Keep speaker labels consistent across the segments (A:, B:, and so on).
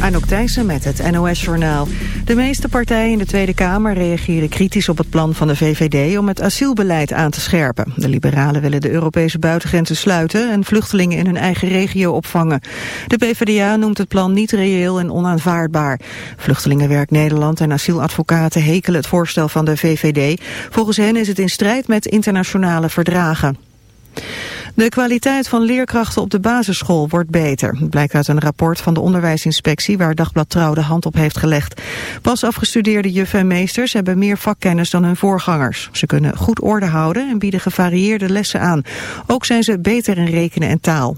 A: Anouk Thijssen met het NOS-journaal. De meeste partijen in de Tweede Kamer reageren kritisch op het plan van de VVD om het asielbeleid aan te scherpen. De liberalen willen de Europese buitengrenzen sluiten en vluchtelingen in hun eigen regio opvangen. De PvdA noemt het plan niet reëel en onaanvaardbaar. Vluchtelingenwerk Nederland en asieladvocaten hekelen het voorstel van de VVD. Volgens hen is het in strijd met internationale verdragen. De kwaliteit van leerkrachten op de basisschool wordt beter. Blijkt uit een rapport van de onderwijsinspectie waar Dagblad Trouw de hand op heeft gelegd. Pas afgestudeerde juffen en meesters hebben meer vakkennis dan hun voorgangers. Ze kunnen goed orde houden en bieden gevarieerde lessen aan. Ook zijn ze beter in rekenen en taal.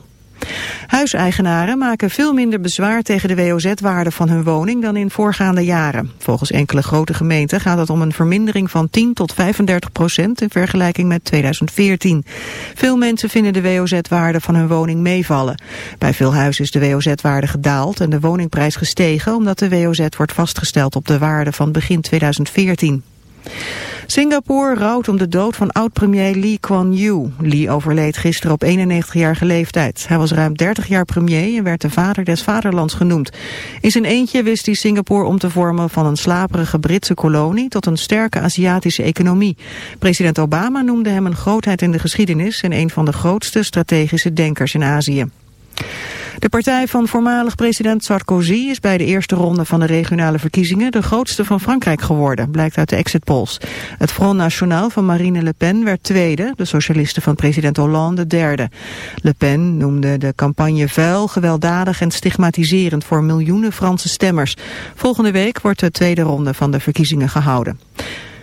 A: Huiseigenaren maken veel minder bezwaar tegen de WOZ-waarde van hun woning dan in voorgaande jaren. Volgens enkele grote gemeenten gaat het om een vermindering van 10 tot 35 procent in vergelijking met 2014. Veel mensen vinden de WOZ-waarde van hun woning meevallen. Bij veel huizen is de WOZ-waarde gedaald en de woningprijs gestegen omdat de WOZ wordt vastgesteld op de waarde van begin 2014. Singapore rouwt om de dood van oud-premier Lee Kuan Yew. Lee overleed gisteren op 91-jarige leeftijd. Hij was ruim 30 jaar premier en werd de vader des vaderlands genoemd. In zijn eentje wist hij Singapore om te vormen van een slaperige Britse kolonie tot een sterke Aziatische economie. President Obama noemde hem een grootheid in de geschiedenis en een van de grootste strategische denkers in Azië. De partij van voormalig president Sarkozy is bij de eerste ronde van de regionale verkiezingen de grootste van Frankrijk geworden, blijkt uit de exit polls. Het Front National van Marine Le Pen werd tweede, de socialisten van president Hollande derde. Le Pen noemde de campagne vuil, gewelddadig en stigmatiserend voor miljoenen Franse stemmers. Volgende week wordt de tweede ronde van de verkiezingen gehouden.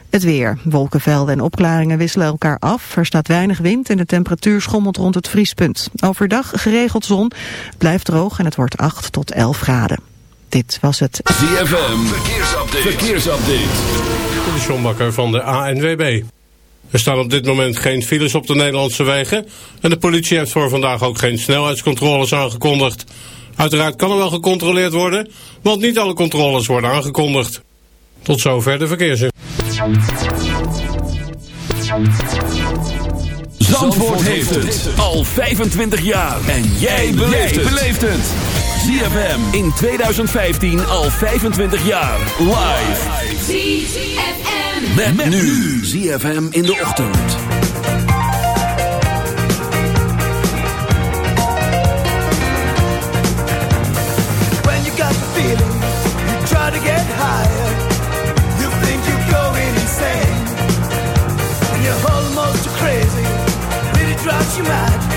A: Het weer. Wolkenvelden en opklaringen wisselen elkaar af. Er staat weinig wind en de temperatuur schommelt rond het vriespunt. Overdag geregeld zon, blijft droog en het wordt 8 tot 11 graden. Dit was het
B: ZFM. Verkeersupdate. Verkeersupdate.
C: De Sjombakker van de ANWB. Er staan op dit moment geen files op de Nederlandse wegen. En de politie heeft voor vandaag ook geen snelheidscontroles aangekondigd. Uiteraard kan er wel gecontroleerd worden, want niet alle controles worden aangekondigd. Tot zover de verkeersinformatie.
B: Zandvoort heeft het al 25 jaar. En jij beleeft het. ZFM in 2015 al 25 jaar. Live. ZFM. Met, nu. ZFM in de ochtend.
D: When you got the feeling, you try to get you mad.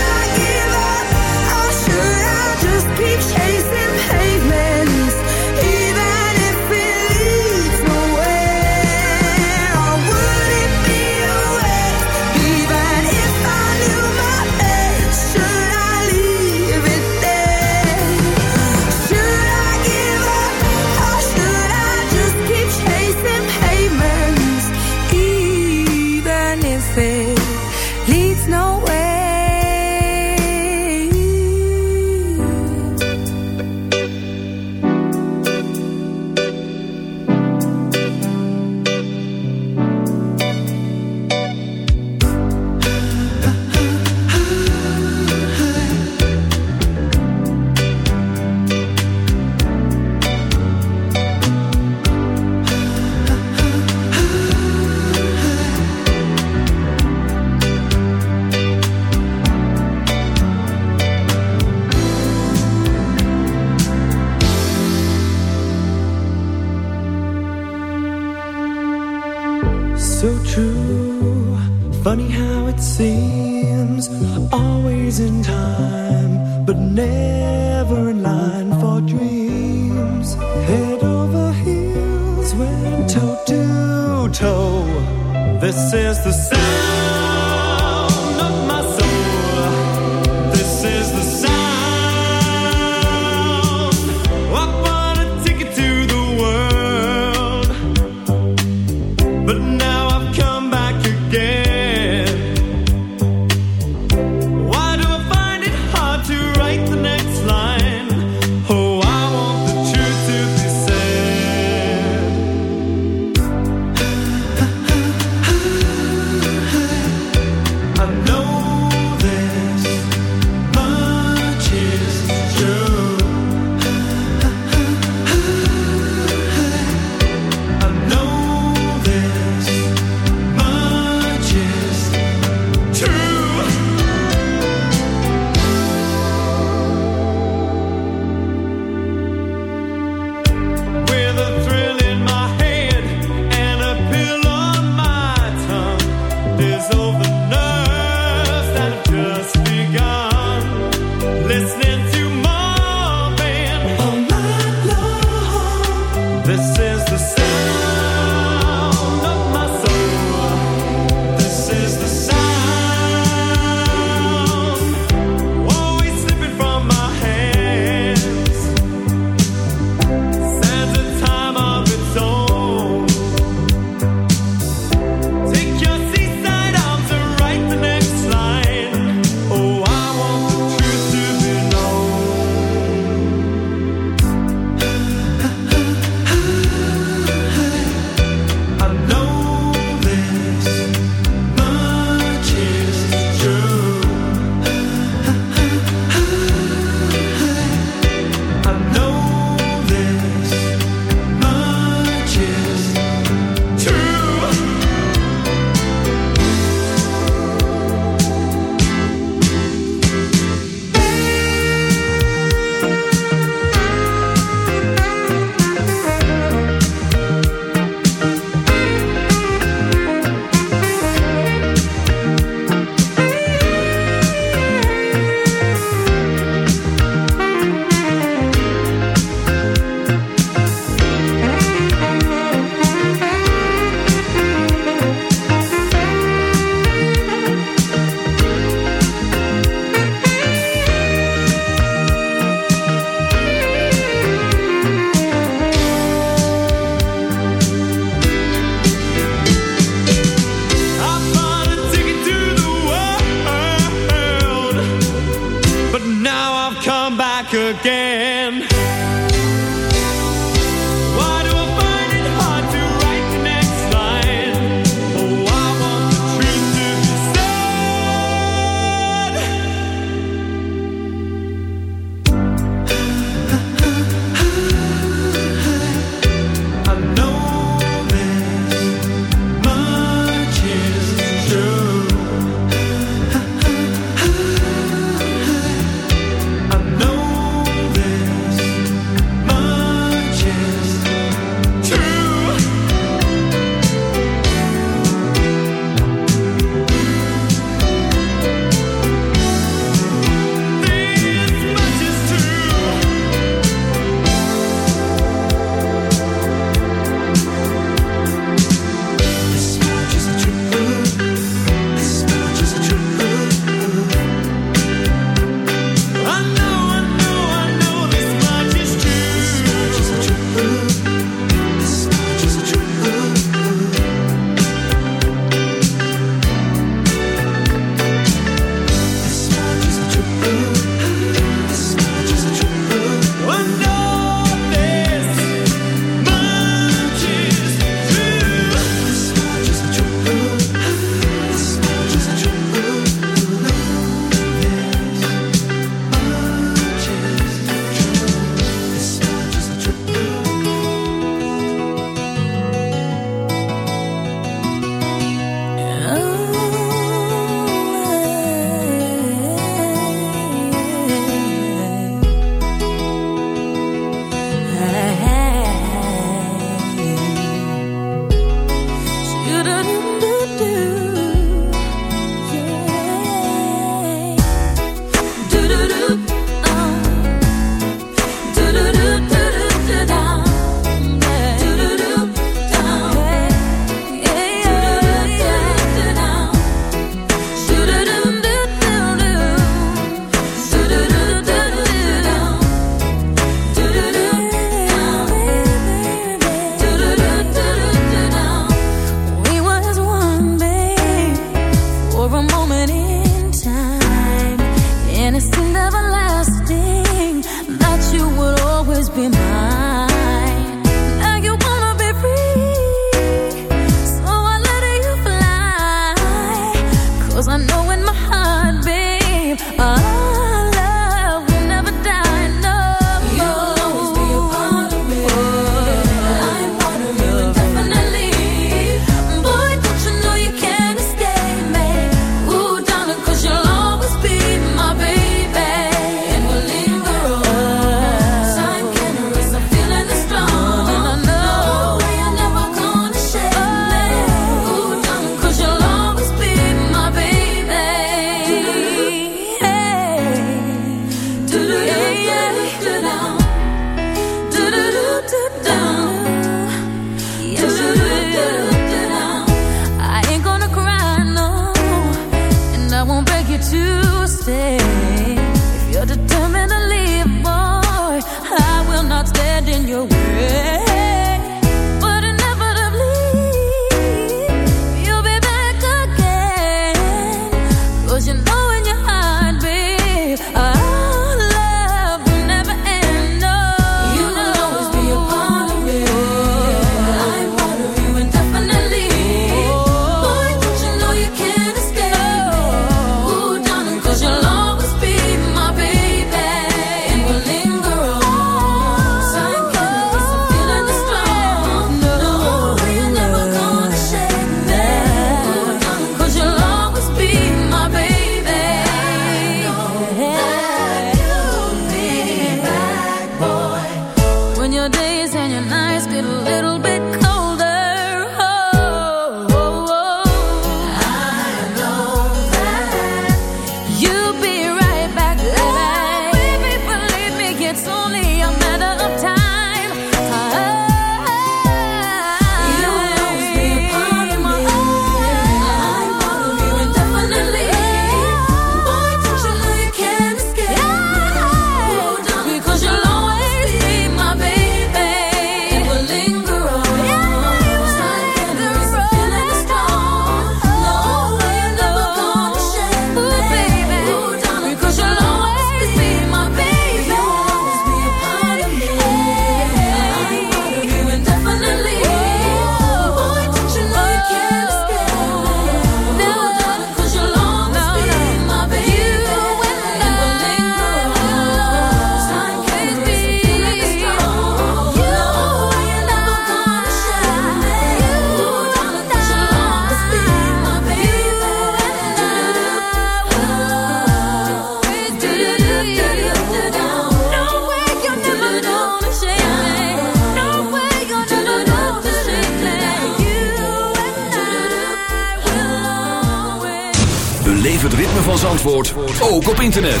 B: Zandvoort ook op internet.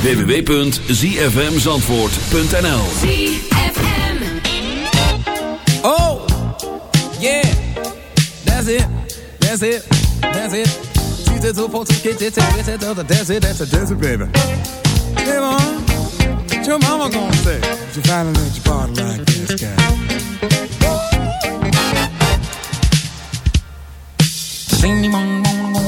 B: www.zfmzandvoort.nl
E: Oh, yeah, that's it, that's it, that's it. She's a two-port, get it, get it, that's it, that's it, that's baby. Hey, mom, your gonna say? Finally let your like this guy.
F: Sing me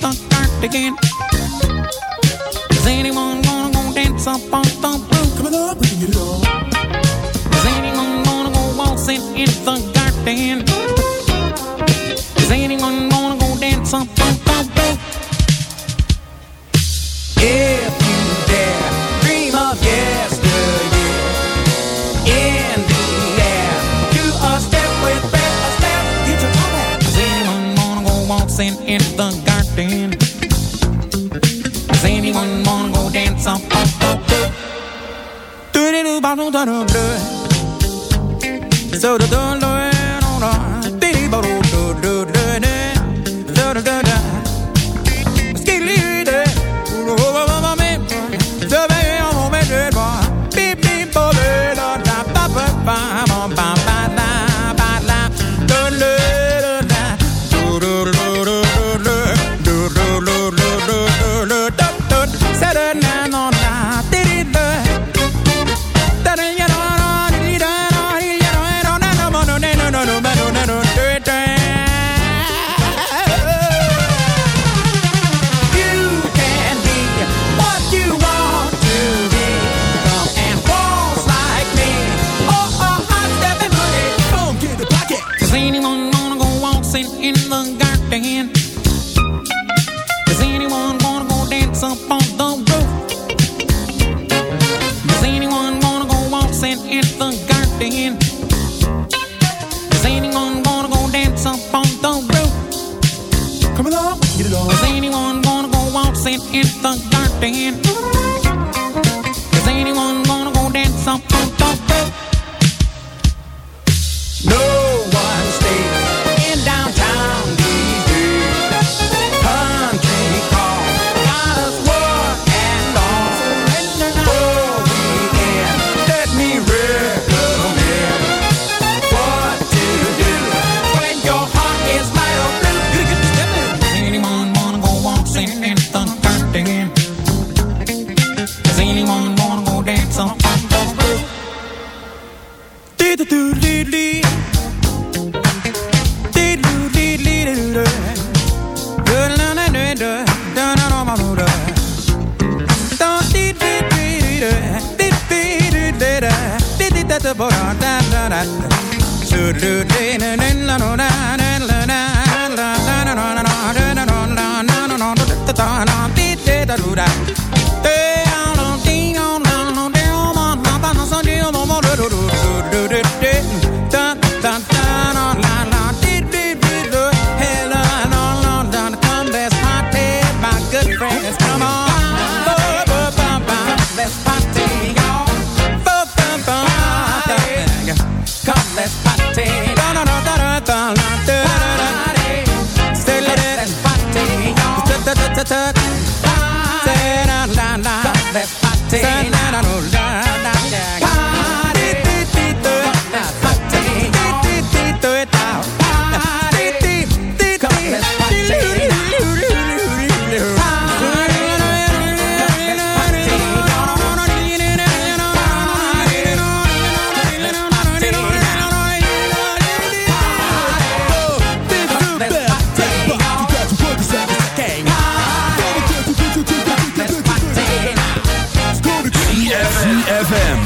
F: the dirt again. Is anyone gonna go dance up on the roof? Coming up, bring it on. Is anyone gonna go waltzing in the garden? Is anyone gonna go dance up on the roof?
E: If you dare dream of yesterday in the air, do a step with a
F: step, anyone gonna go in the? understand. Does anyone wanna go dance
E: off? Do do do, do do do do. So do do do.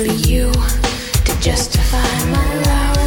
D: For you to
G: justify my love.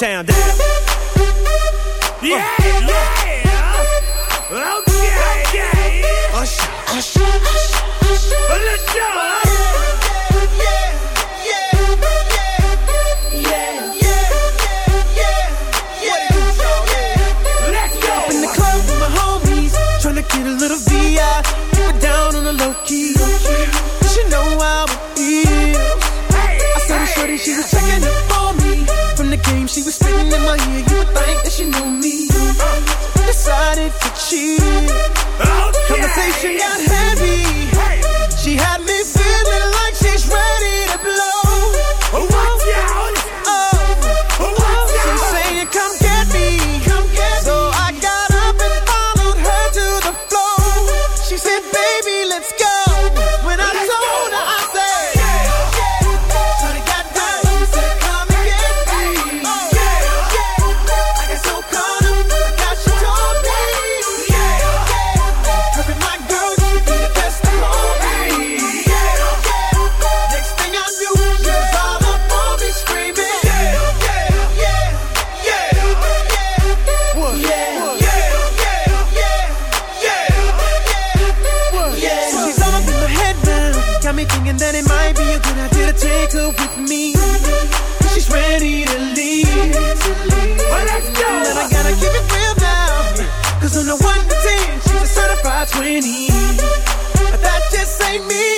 H: Town. 20. That just ain't me.